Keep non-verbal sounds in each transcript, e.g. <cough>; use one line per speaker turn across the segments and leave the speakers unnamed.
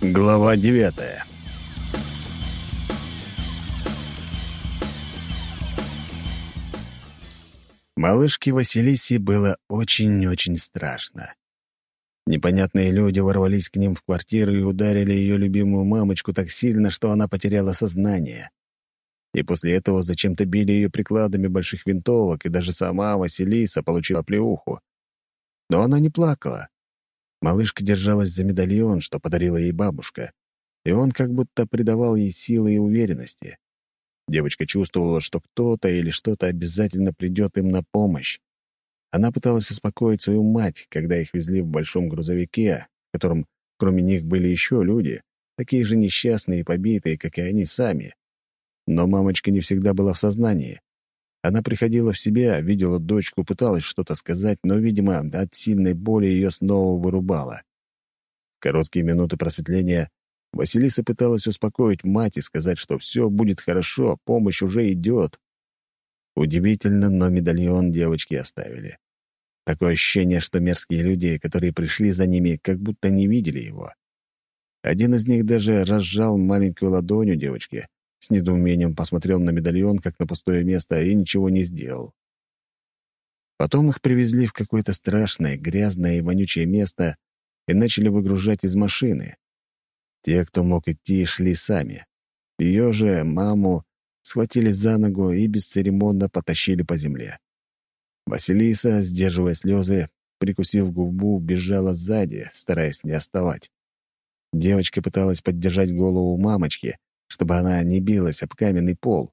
Глава девятая Малышке Василисе было очень-очень страшно. Непонятные люди ворвались к ним в квартиру и ударили ее любимую мамочку так сильно, что она потеряла сознание. И после этого зачем-то били ее прикладами больших винтовок, и даже сама Василиса получила плеуху. Но она не плакала. Малышка держалась за медальон, что подарила ей бабушка, и он как будто придавал ей силы и уверенности. Девочка чувствовала, что кто-то или что-то обязательно придет им на помощь. Она пыталась успокоить свою мать, когда их везли в большом грузовике, в котором кроме них были еще люди, такие же несчастные и побитые, как и они сами. Но мамочка не всегда была в сознании. Она приходила в себя, видела дочку, пыталась что-то сказать, но, видимо, от сильной боли ее снова вырубала. В короткие минуты просветления Василиса пыталась успокоить мать и сказать, что все будет хорошо, помощь уже идет. Удивительно, но медальон девочки оставили. Такое ощущение, что мерзкие люди, которые пришли за ними, как будто не видели его. Один из них даже разжал маленькую ладонь у девочки, с недоумением посмотрел на медальон, как на пустое место, и ничего не сделал. Потом их привезли в какое-то страшное, грязное и вонючее место и начали выгружать из машины. Те, кто мог идти, шли сами. Ее же, маму, схватили за ногу и бесцеремонно потащили по земле. Василиса, сдерживая слезы, прикусив губу, бежала сзади, стараясь не отставать. Девочка пыталась поддержать голову мамочки, чтобы она не билась об каменный пол.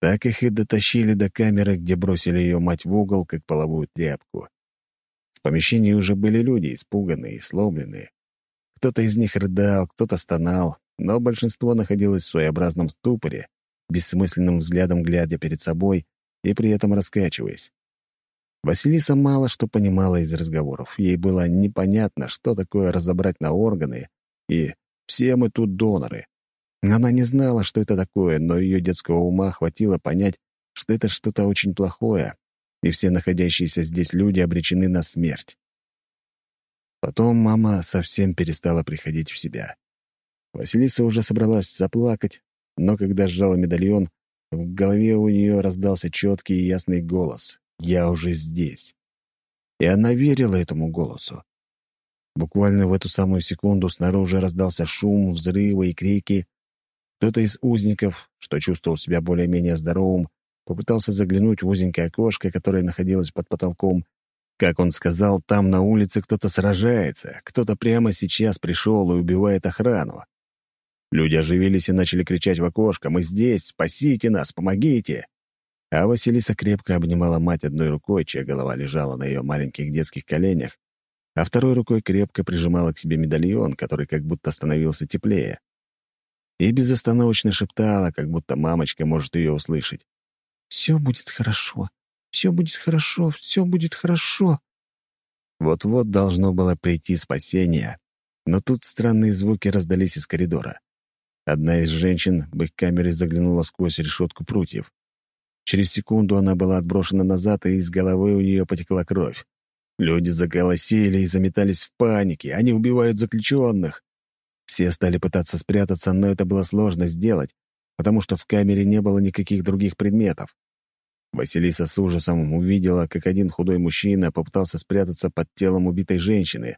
Так их и дотащили до камеры, где бросили ее мать в угол, как половую тряпку. В помещении уже были люди, испуганные сломленные. Кто-то из них рыдал, кто-то стонал, но большинство находилось в своеобразном ступоре, бессмысленным взглядом глядя перед собой и при этом раскачиваясь. Василиса мало что понимала из разговоров. Ей было непонятно, что такое разобрать на органы, и все мы тут доноры. Она не знала, что это такое, но ее детского ума хватило понять, что это что-то очень плохое, и все находящиеся здесь люди обречены на смерть. Потом мама совсем перестала приходить в себя. Василиса уже собралась заплакать, но когда сжала медальон, в голове у нее раздался четкий и ясный голос «Я уже здесь». И она верила этому голосу. Буквально в эту самую секунду снаружи раздался шум, взрывы и крики, кто-то из узников, что чувствовал себя более-менее здоровым, попытался заглянуть в узенькое окошко, которое находилось под потолком. Как он сказал, там на улице кто-то сражается, кто-то прямо сейчас пришел и убивает охрану. Люди оживились и начали кричать в окошко «Мы здесь! Спасите нас! Помогите!» А Василиса крепко обнимала мать одной рукой, чья голова лежала на ее маленьких детских коленях, а второй рукой крепко прижимала к себе медальон, который как будто становился теплее и безостановочно шептала, как будто мамочка может ее услышать. «Все будет хорошо, все будет хорошо, все будет хорошо». Вот-вот должно было прийти спасение, но тут странные звуки раздались из коридора. Одна из женщин в их камере заглянула сквозь решетку прутьев. Через секунду она была отброшена назад, и из головы у нее потекла кровь. Люди заголосили и заметались в панике. Они убивают заключенных. Все стали пытаться спрятаться, но это было сложно сделать, потому что в камере не было никаких других предметов. Василиса с ужасом увидела, как один худой мужчина попытался спрятаться под телом убитой женщины,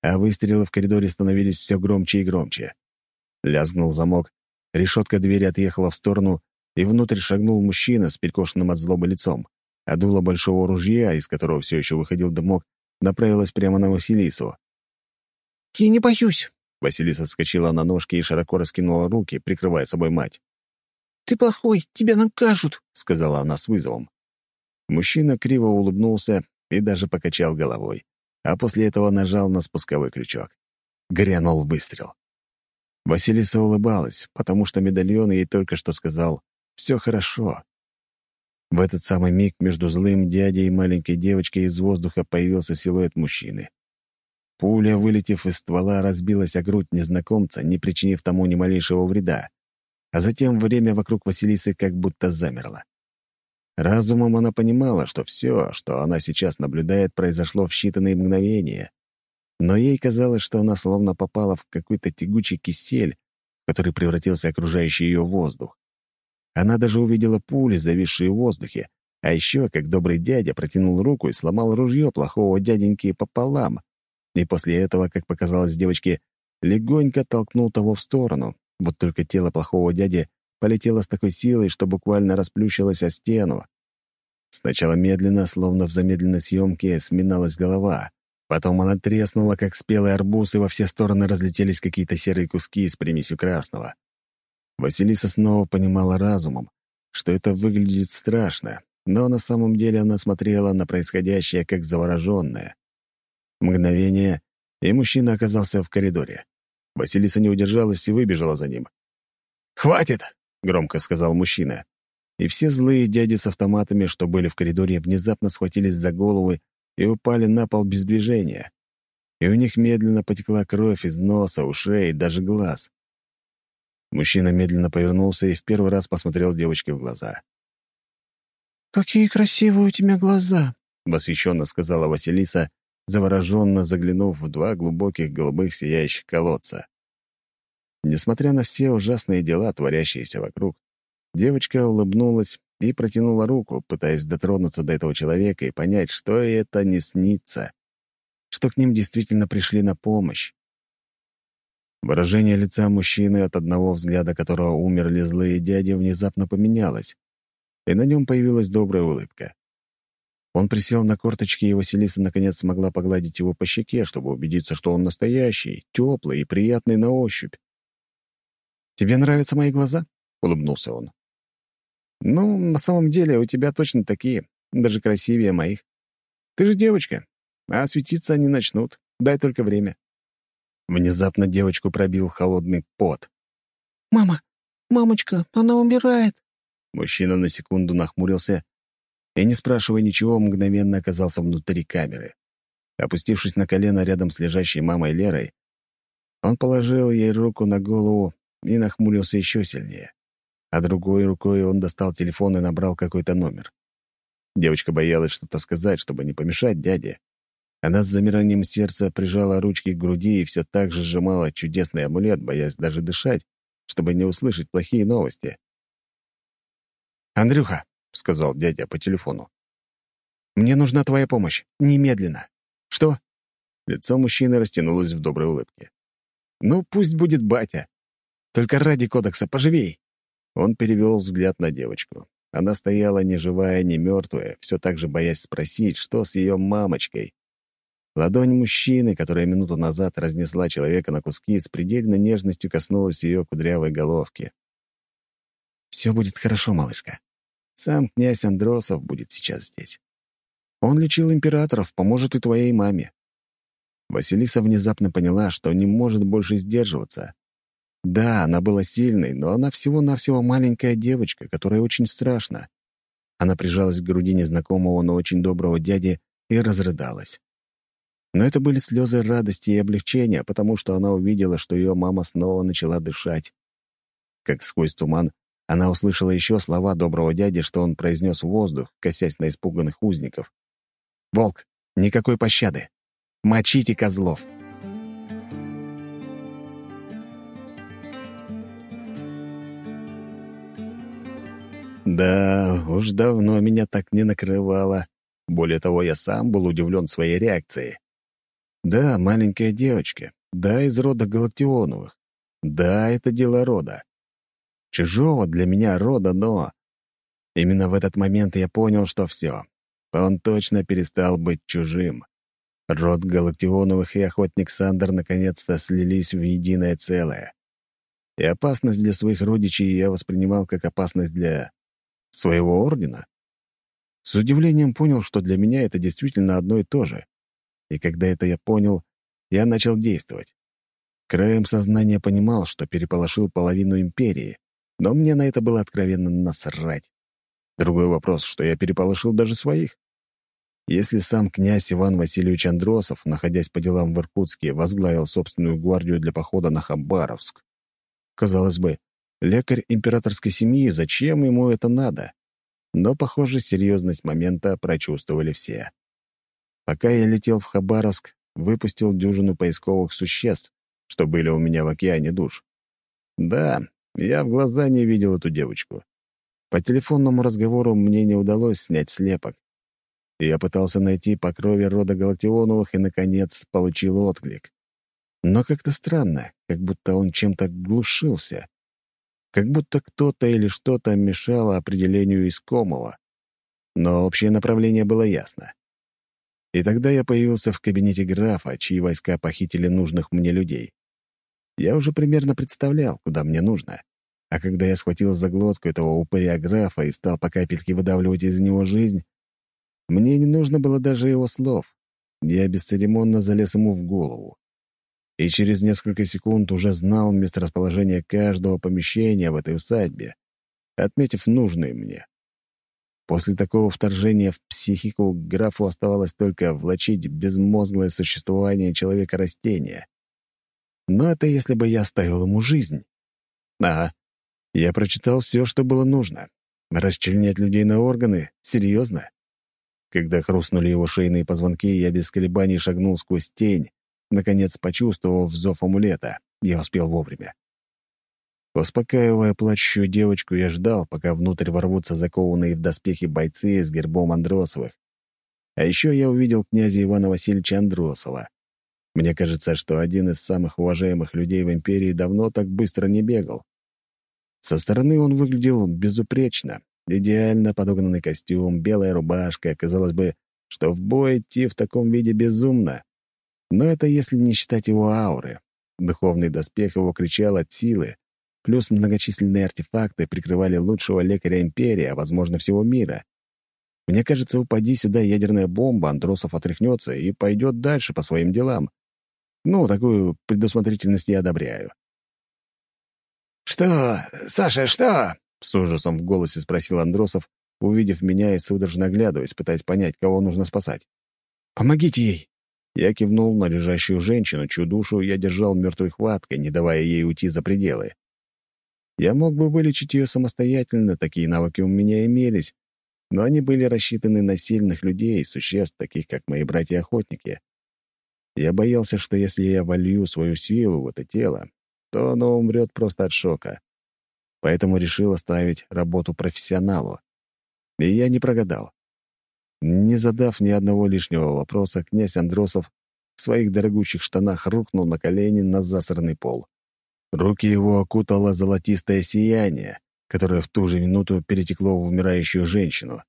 а выстрелы в коридоре становились все громче и громче. Лязгнул замок, решетка двери отъехала в сторону, и внутрь шагнул мужчина с перекошенным от злобы лицом, а дуло большого ружья, из которого все еще выходил дымок, направилась прямо на Василису.
«Я не боюсь»,
Василиса вскочила на ножки и широко раскинула руки, прикрывая собой мать.
«Ты плохой, тебя накажут», —
сказала она с вызовом. Мужчина криво улыбнулся и даже покачал головой, а после этого нажал на спусковой крючок. Грянул выстрел. Василиса улыбалась, потому что медальон ей только что сказал «все хорошо». В этот самый миг между злым дядей и маленькой девочкой из воздуха появился силуэт мужчины. Пуля, вылетев из ствола, разбилась о грудь незнакомца, не причинив тому ни малейшего вреда. А затем время вокруг Василисы как будто замерло. Разумом она понимала, что все, что она сейчас наблюдает, произошло в считанные мгновения. но ей казалось, что она словно попала в какой-то тягучий кисель, в который превратился окружающий ее воздух. Она даже увидела пули, зависшие в воздухе, а еще, как добрый дядя, протянул руку и сломал ружье плохого дяденьки пополам. И после этого, как показалось девочке, легонько толкнул того в сторону. Вот только тело плохого дяди полетело с такой силой, что буквально расплющилось о стену. Сначала медленно, словно в замедленной съемке, сминалась голова. Потом она треснула, как спелый арбуз, и во все стороны разлетелись какие-то серые куски с примесью красного. Василиса снова понимала разумом, что это выглядит страшно, но на самом деле она смотрела на происходящее как завороженная. Мгновение, и мужчина оказался в коридоре. Василиса не удержалась и выбежала за ним. «Хватит!» — громко сказал мужчина. И все злые дяди с автоматами, что были в коридоре, внезапно схватились за головы и упали на пол без движения. И у них медленно потекла кровь из носа, ушей, даже глаз. Мужчина медленно повернулся и в первый раз посмотрел девочке в глаза.
«Какие красивые у тебя глаза!»
— восхищенно сказала Василиса, завороженно заглянув в два глубоких голубых сияющих колодца. Несмотря на все ужасные дела, творящиеся вокруг, девочка улыбнулась и протянула руку, пытаясь дотронуться до этого человека и понять, что это не снится, что к ним действительно пришли на помощь. Выражение лица мужчины, от одного взгляда которого умерли злые дяди, внезапно поменялось, и на нем появилась добрая улыбка. Он присел на корточки, и Василиса наконец смогла погладить его по щеке, чтобы убедиться, что он настоящий, теплый и приятный на ощупь. «Тебе нравятся мои глаза?» — улыбнулся он. «Ну, на самом деле, у тебя точно такие, даже красивее моих. Ты же девочка, а светиться они начнут. Дай только время». Внезапно девочку пробил холодный пот.
«Мама! Мамочка, она умирает!»
Мужчина на секунду нахмурился и, не спрашивая ничего, мгновенно оказался внутри камеры. Опустившись на колено рядом с лежащей мамой Лерой, он положил ей руку на голову и нахмурился еще сильнее. А другой рукой он достал телефон и набрал какой-то номер. Девочка боялась что-то сказать, чтобы не помешать дяде. Она с замиранием сердца прижала ручки к груди и все так же сжимала чудесный амулет, боясь даже дышать, чтобы не услышать плохие новости. «Андрюха», — сказал дядя по телефону, — «мне нужна твоя помощь. Немедленно». «Что?» Лицо мужчины растянулось в доброй улыбке. «Ну, пусть будет батя. Только ради кодекса поживей». Он перевел взгляд на девочку. Она стояла ни живая, ни мертвая, все так же боясь спросить, что с ее мамочкой. Ладонь мужчины, которая минуту назад разнесла человека на куски, с предельной нежностью коснулась ее кудрявой головки. «Все будет хорошо, малышка. Сам князь Андросов будет сейчас здесь. Он лечил императоров, поможет и твоей маме». Василиса внезапно поняла, что не может больше сдерживаться. Да, она была сильной, но она всего-навсего маленькая девочка, которая очень страшна. Она прижалась к груди незнакомого, но очень доброго дяди и разрыдалась. Но это были слезы радости и облегчения, потому что она увидела, что ее мама снова начала дышать. Как сквозь туман она услышала еще слова доброго дяди, что он произнес в воздух, косясь на испуганных узников. «Волк, никакой пощады! Мочите козлов!» Да, уж давно меня так не накрывало. Более того, я сам был удивлен своей реакцией. Да, маленькая девочка. Да, из рода Галактионовых. Да, это дело рода чужого для меня рода, но... Именно в этот момент я понял, что все. Он точно перестал быть чужим. Род Галактионовых и охотник Сандер наконец-то слились в единое целое. И опасность для своих родичей я воспринимал как опасность для своего ордена. С удивлением понял, что для меня это действительно одно и то же. И когда это я понял, я начал действовать. Краем сознания понимал, что переполошил половину империи, но мне на это было откровенно насрать. Другой вопрос, что я переполошил даже своих. Если сам князь Иван Васильевич Андросов, находясь по делам в Иркутске, возглавил собственную гвардию для похода на Хабаровск, казалось бы, лекарь императорской семьи, зачем ему это надо? Но, похоже, серьезность момента прочувствовали все. Пока я летел в Хабаровск, выпустил дюжину поисковых существ, что были у меня в океане душ. Да, я в глаза не видел эту девочку. По телефонному разговору мне не удалось снять слепок. Я пытался найти по крови рода Галактионовых и, наконец, получил отклик. Но как-то странно, как будто он чем-то глушился. Как будто кто-то или что-то мешало определению искомого. Но общее направление было ясно. И тогда я появился в кабинете графа, чьи войска похитили нужных мне людей. Я уже примерно представлял, куда мне нужно. А когда я схватил за глотку этого упыря графа и стал по капельке выдавливать из него жизнь, мне не нужно было даже его слов. Я бесцеремонно залез ему в голову. И через несколько секунд уже знал месторасположение каждого помещения в этой усадьбе, отметив нужные мне. После такого вторжения в психику графу оставалось только влачить безмозглое существование человека-растения. Но это если бы я оставил ему жизнь. Ага, я прочитал все, что было нужно. Расчленять людей на органы? Серьезно? Когда хрустнули его шейные позвонки, я без колебаний шагнул сквозь тень, наконец почувствовав зов амулета. Я успел вовремя. Успокаивая плачущую девочку, я ждал, пока внутрь ворвутся закованные в доспехи бойцы с гербом Андросовых. А еще я увидел князя Ивана Васильевича Андросова. Мне кажется, что один из самых уважаемых людей в империи давно так быстро не бегал. Со стороны он выглядел безупречно. Идеально подогнанный костюм, белая рубашка. Казалось бы, что в бой идти в таком виде безумно. Но это если не считать его ауры. Духовный доспех его кричал от силы, Плюс многочисленные артефакты прикрывали лучшего лекаря Империи, а, возможно, всего мира. Мне кажется, упади сюда ядерная бомба, Андросов отряхнется и пойдет дальше по своим делам. Ну, такую предусмотрительность я одобряю.
«Что? Саша, что?» — с ужасом в голосе спросил Андросов, увидев меня и судорожно оглядываясь, пытаясь понять, кого нужно спасать.
«Помогите ей!» Я кивнул на лежащую женщину, чью душу я держал мертвой хваткой, не давая ей уйти за пределы. Я мог бы вылечить ее самостоятельно, такие навыки у меня имелись, но они были рассчитаны на сильных людей, существ, таких как мои братья-охотники. Я боялся, что если я волью свою силу в это тело, то оно умрет просто от шока. Поэтому решил оставить работу профессионалу. И я не прогадал. Не задав ни одного лишнего вопроса, князь Андросов в своих дорогущих штанах рухнул на колени на засранный пол. Руки его окутало золотистое сияние, которое в ту же минуту перетекло в умирающую женщину.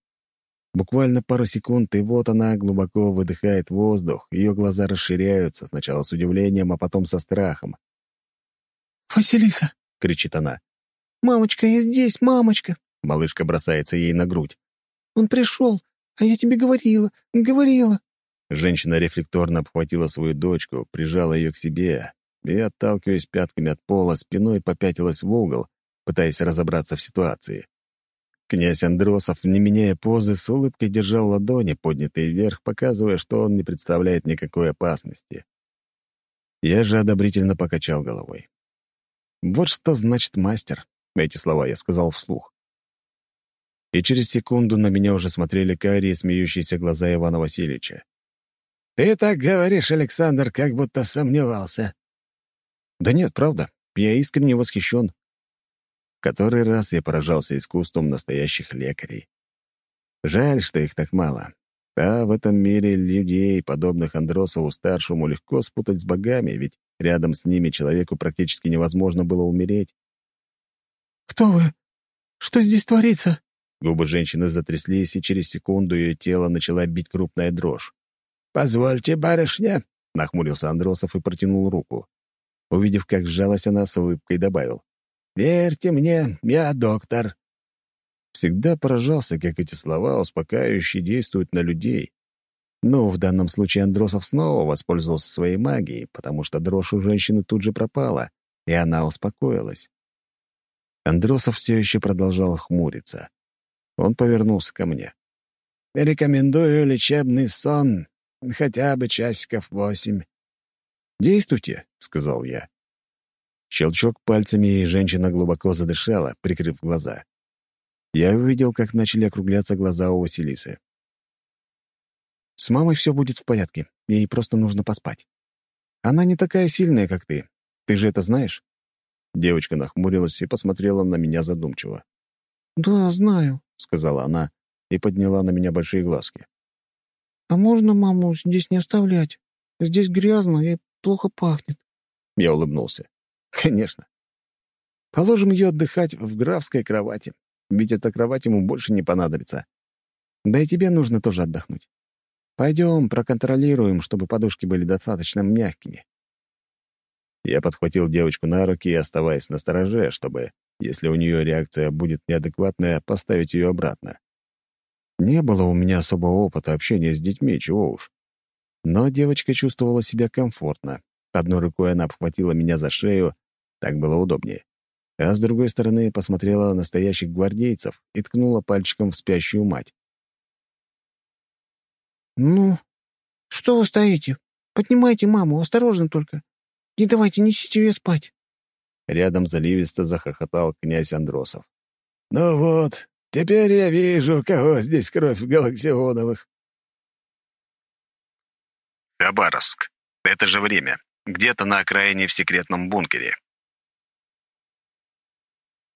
Буквально пару секунд, и вот она глубоко выдыхает воздух, ее глаза расширяются, сначала с удивлением, а потом со страхом.
«Василиса!»
— кричит она.
«Мамочка, я здесь, мамочка!»
Малышка бросается ей на грудь.
«Он пришел, а я тебе говорила, говорила!»
Женщина рефлекторно обхватила свою дочку, прижала ее к себе, и, отталкиваясь пятками от пола, спиной попятилась в угол, пытаясь разобраться в ситуации. Князь Андросов, не меняя позы, с улыбкой держал ладони, поднятые вверх, показывая, что он не представляет никакой опасности. Я же одобрительно покачал головой. «Вот что значит мастер», — эти слова я сказал вслух. И через секунду на меня уже смотрели карие смеющиеся глаза Ивана Васильевича.
«Ты так говоришь, Александр, как будто сомневался»,
да нет, правда. Я искренне восхищен. Который раз я поражался искусством настоящих лекарей. Жаль, что их так мало. А в этом мире людей, подобных Андросову-старшему, легко спутать с богами, ведь рядом с ними человеку практически невозможно было умереть.
«Кто вы? Что здесь творится?»
Губы женщины затряслись, и через секунду ее тело начала бить крупная дрожь.
«Позвольте, барышня», —
нахмурился Андросов и протянул руку. Увидев, как сжалась она, с улыбкой добавил.
«Верьте мне, я доктор».
Всегда поражался, как эти слова успокаивающие действуют на людей. Но в данном случае Андросов снова воспользовался своей магией, потому что дрожь у женщины тут же пропала, и она успокоилась. Андросов все еще продолжал хмуриться. Он повернулся ко мне.
«Рекомендую лечебный сон, хотя бы часиков восемь.
«Действуйте», — сказал я. Щелчок пальцами, и женщина глубоко задышала, прикрыв глаза. Я увидел, как начали округляться глаза у Василисы. С мамой все будет в порядке, ей просто нужно поспать. Она не такая сильная, как ты. Ты же это знаешь?»
Девочка нахмурилась и посмотрела на меня задумчиво.
«Да, знаю», —
сказала она и подняла на меня большие глазки.
«А можно маму здесь не оставлять? Здесь грязно и плохо пахнет».
Я улыбнулся. «Конечно. Положим ее отдыхать в графской кровати, ведь эта кровать ему больше не понадобится. Да и тебе нужно тоже отдохнуть. Пойдем проконтролируем, чтобы подушки были достаточно мягкими». Я подхватил девочку на руки, оставаясь на стороже, чтобы, если у нее реакция будет неадекватная, поставить ее обратно. Не было у меня особого опыта общения с детьми, чего уж. Но девочка чувствовала себя комфортно. Одной рукой она обхватила меня за шею, так было удобнее. А с другой стороны посмотрела на настоящих гвардейцев и ткнула пальчиком в спящую мать.
«Ну, что вы стоите? Поднимайте маму, осторожно только. Не давайте, несите ее спать».
Рядом заливисто захохотал князь Андросов. «Ну вот, теперь я вижу, кого здесь кровь галаксионовых».
Хабаровск. Это же время. Где-то на окраине в секретном бункере.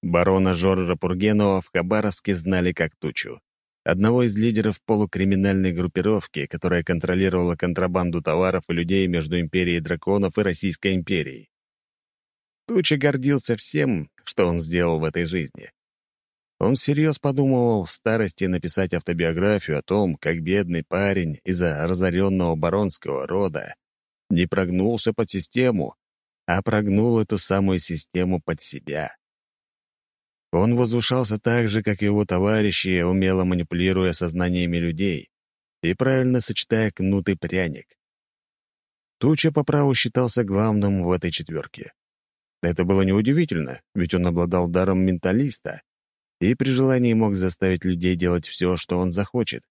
Барона Жоржа Пургенова в Хабаровске знали как тучу. Одного из лидеров полукриминальной группировки, которая контролировала контрабанду товаров и людей между Империей Драконов и Российской империей. Туча гордился всем, что он сделал в этой жизни. Он всерьез подумывал в старости написать автобиографию о том, как бедный парень из-за разоренного баронского рода не прогнулся под систему, а прогнул эту самую систему под себя. Он возвышался так же, как и его товарищи, умело манипулируя сознаниями людей и правильно сочетая кнут и пряник. Туча по праву считался главным в этой четверке. Это было неудивительно, ведь он обладал даром менталиста и при желании мог заставить людей делать все, что он захочет.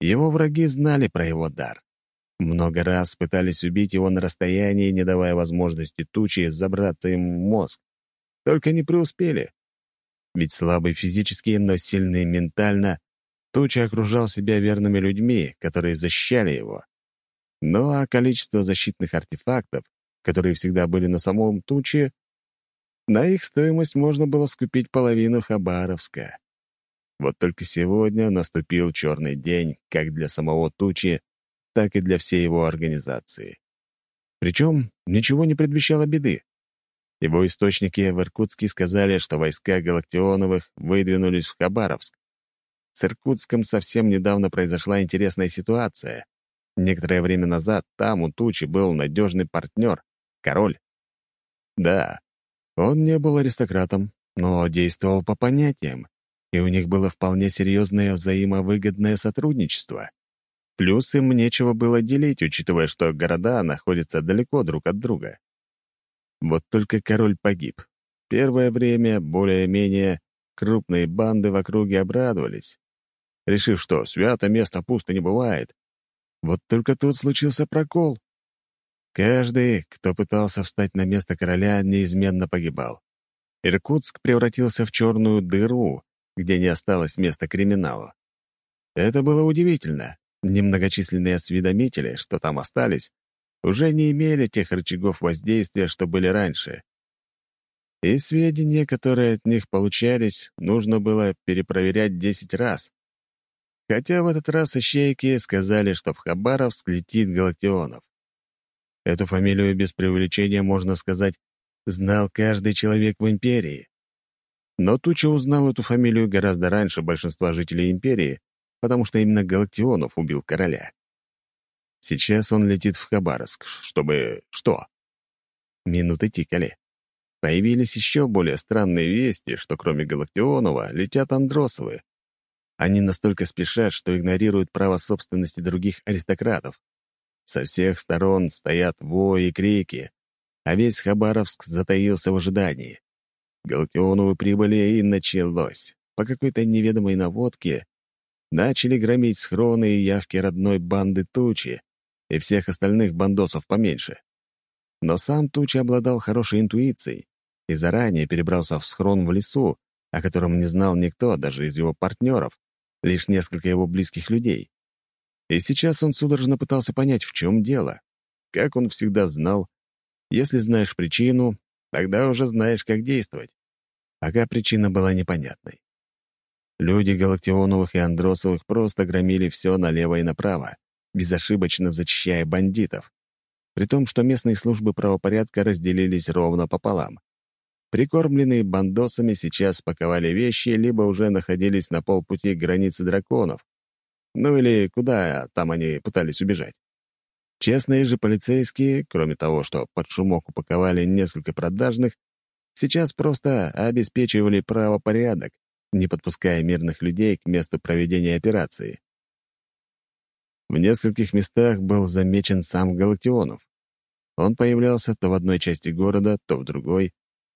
Его враги знали про его дар. Много раз пытались убить его на расстоянии, не давая возможности тучи забраться им в мозг. Только не преуспели. Ведь слабый физически, но сильный ментально, Туча окружал себя верными людьми, которые защищали его. Ну а количество защитных артефактов, которые всегда были на самом Туче, на их стоимость можно было скупить половину Хабаровска. Вот только сегодня наступил черный день как для самого Тучи, так и для всей его организации. Причем ничего не предвещало беды. Его источники в Иркутске сказали, что войска Галактионовых выдвинулись в Хабаровск. С Иркутском совсем недавно произошла интересная ситуация. Некоторое время назад там у Тучи был надежный партнер — король. Да, он не был аристократом, но действовал по понятиям, и у них было вполне серьезное взаимовыгодное сотрудничество. Плюс им нечего было делить, учитывая, что города находятся далеко друг от друга. Вот только король погиб. Первое время, более-менее, крупные банды в округе обрадовались, решив, что свято место пусто не бывает. Вот только тут случился прокол. Каждый, кто пытался встать на место короля, неизменно погибал. Иркутск превратился в черную дыру, где не осталось места криминалу. Это было удивительно. Немногочисленные осведомители, что там остались, уже не имели тех рычагов воздействия, что были раньше. И сведения, которые от них получались, нужно было перепроверять десять раз. Хотя в этот раз ищейки сказали, что в Хабаровск летит Галактионов. Эту фамилию без преувеличения, можно сказать, знал каждый человек в Империи. Но Туча узнал эту фамилию гораздо раньше большинства жителей Империи, потому что именно Галактионов убил короля. Сейчас он летит в Хабаровск, чтобы... что? Минуты тикали. Появились еще более странные вести, что кроме Галактионова летят Андросовы. Они настолько спешат, что игнорируют право собственности других аристократов. Со всех сторон стоят вои и крики, а весь Хабаровск затаился в ожидании. Галактионовы прибыли, и началось. По какой-то неведомой наводке начали громить схроны и явки родной банды Тучи, и всех остальных бандосов поменьше. Но сам Туча обладал хорошей интуицией и заранее перебрался в схрон в лесу, о котором не знал никто, даже из его партнеров, лишь несколько его близких людей. И сейчас он судорожно пытался понять, в чем дело. Как он всегда знал, если знаешь причину, тогда уже знаешь, как действовать. Пока причина была непонятной. Люди Галактионовых и Андросовых просто громили все налево и направо, безошибочно зачищая бандитов. При том, что местные службы правопорядка разделились ровно пополам. Прикормленные бандосами сейчас паковали вещи, либо уже находились на полпути к границе драконов. Ну или куда там они пытались убежать. Честные же полицейские, кроме того, что под шумок упаковали несколько продажных, сейчас просто обеспечивали правопорядок, не подпуская мирных людей к месту проведения операции. В нескольких местах был замечен сам Галактионов. Он появлялся то в одной части города, то в другой,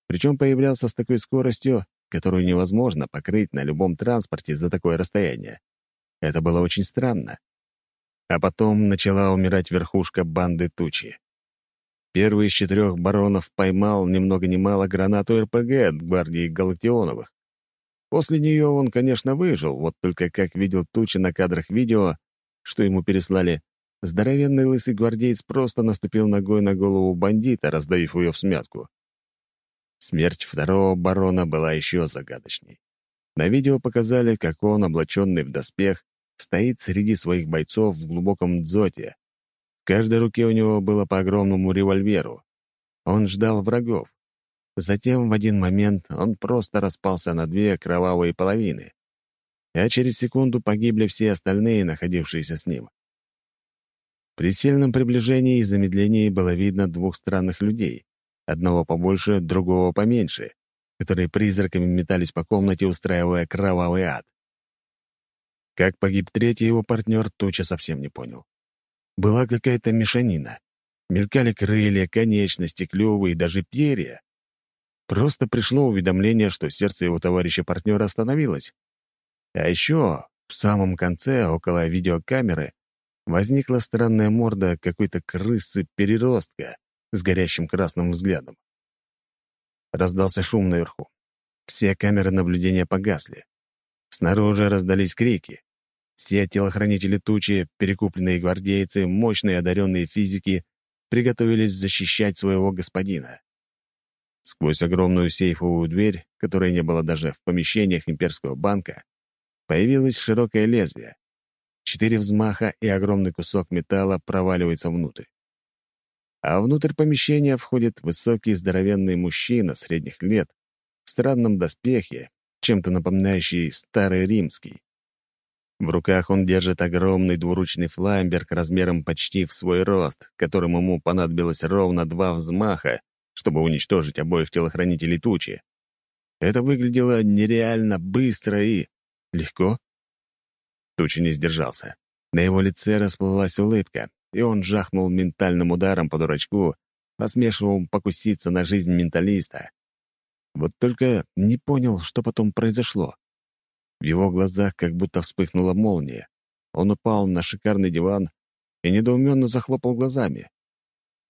причем появлялся с такой скоростью, которую невозможно покрыть на любом транспорте за такое расстояние. Это было очень странно. А потом начала умирать верхушка банды Тучи. Первый из четырех баронов поймал ни много ни мало гранату РПГ от гвардии Галактионовых. После нее он, конечно, выжил, вот только как видел Тучи на кадрах видео, что ему переслали, здоровенный лысый гвардеец просто наступил ногой на голову бандита, раздавив ее в смятку. Смерть второго барона была еще загадочней. На видео показали, как он, облаченный в доспех, стоит среди своих бойцов в глубоком дзоте. В каждой руке у него было по огромному револьверу. Он ждал врагов. Затем в один момент он просто распался на две кровавые половины. А через секунду погибли все остальные, находившиеся с ним. При сильном приближении и замедлении было видно двух странных людей одного побольше, другого поменьше, которые призраками метались по комнате, устраивая кровавый ад. Как погиб третий его партнер, Туча совсем не понял. Была какая-то мешанина. Мелькали крылья, конечности, клювы и даже перья. Просто пришло уведомление, что сердце его товарища-партнера остановилось. А еще в самом конце, около видеокамеры, возникла странная морда какой-то крысы-переростка, с горящим красным взглядом. Раздался шум наверху. Все камеры наблюдения погасли. Снаружи раздались крики. Все телохранители тучи, перекупленные гвардейцы, мощные одаренные физики приготовились защищать своего господина. Сквозь огромную сейфовую дверь, которой не было даже в помещениях имперского банка, появилось широкое лезвие. Четыре взмаха и огромный кусок металла проваливается внутрь а внутрь помещения входит высокий здоровенный мужчина средних лет в странном доспехе, чем-то напоминающий старый римский. В руках он держит огромный двуручный фламберг размером почти в свой рост, которому ему понадобилось ровно два взмаха, чтобы уничтожить обоих телохранителей тучи. Это выглядело нереально быстро и... легко. Туча не сдержался. На его лице расплылась улыбка, и он жахнул ментальным ударом по дурачку, посмешивал покуситься на жизнь менталиста. Вот только не понял, что потом произошло. В его глазах как будто вспыхнула молния. Он упал на шикарный диван и недоуменно захлопал глазами.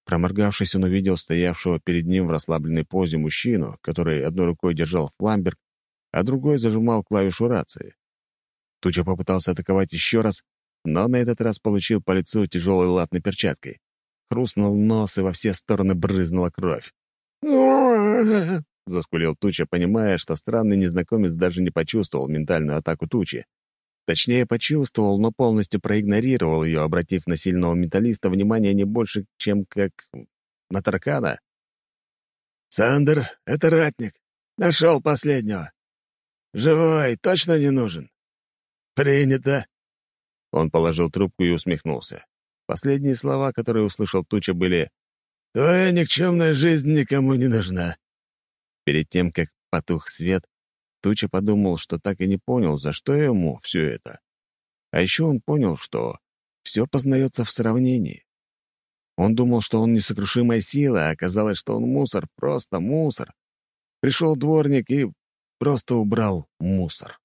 Проморгавшись, он увидел стоявшего перед ним в расслабленной позе мужчину, который одной рукой держал фламберг, а другой зажимал клавишу рации. Туча попытался атаковать еще раз, но на этот раз получил по лицу тяжелой латной перчаткой. Хрустнул нос, и во все стороны брызнула кровь. <laughs> заскулил Туча, понимая, что странный незнакомец даже не почувствовал ментальную атаку Тучи. Точнее, почувствовал, но полностью проигнорировал ее, обратив на сильного металлиста внимание не больше, чем как на таркана. «Сандер, это ратник. Нашел последнего. Живой, точно не нужен?» «Принято», он положил трубку и усмехнулся. Последние слова, которые услышал Туча, были «Твоя никчемная жизнь никому не нужна». Перед тем, как потух свет, Туча подумал, что так и не понял, за что ему все это. А еще он понял, что все познается в сравнении. Он думал, что он несокрушимая сила, а оказалось, что он мусор, просто мусор. Пришел дворник и просто убрал мусор.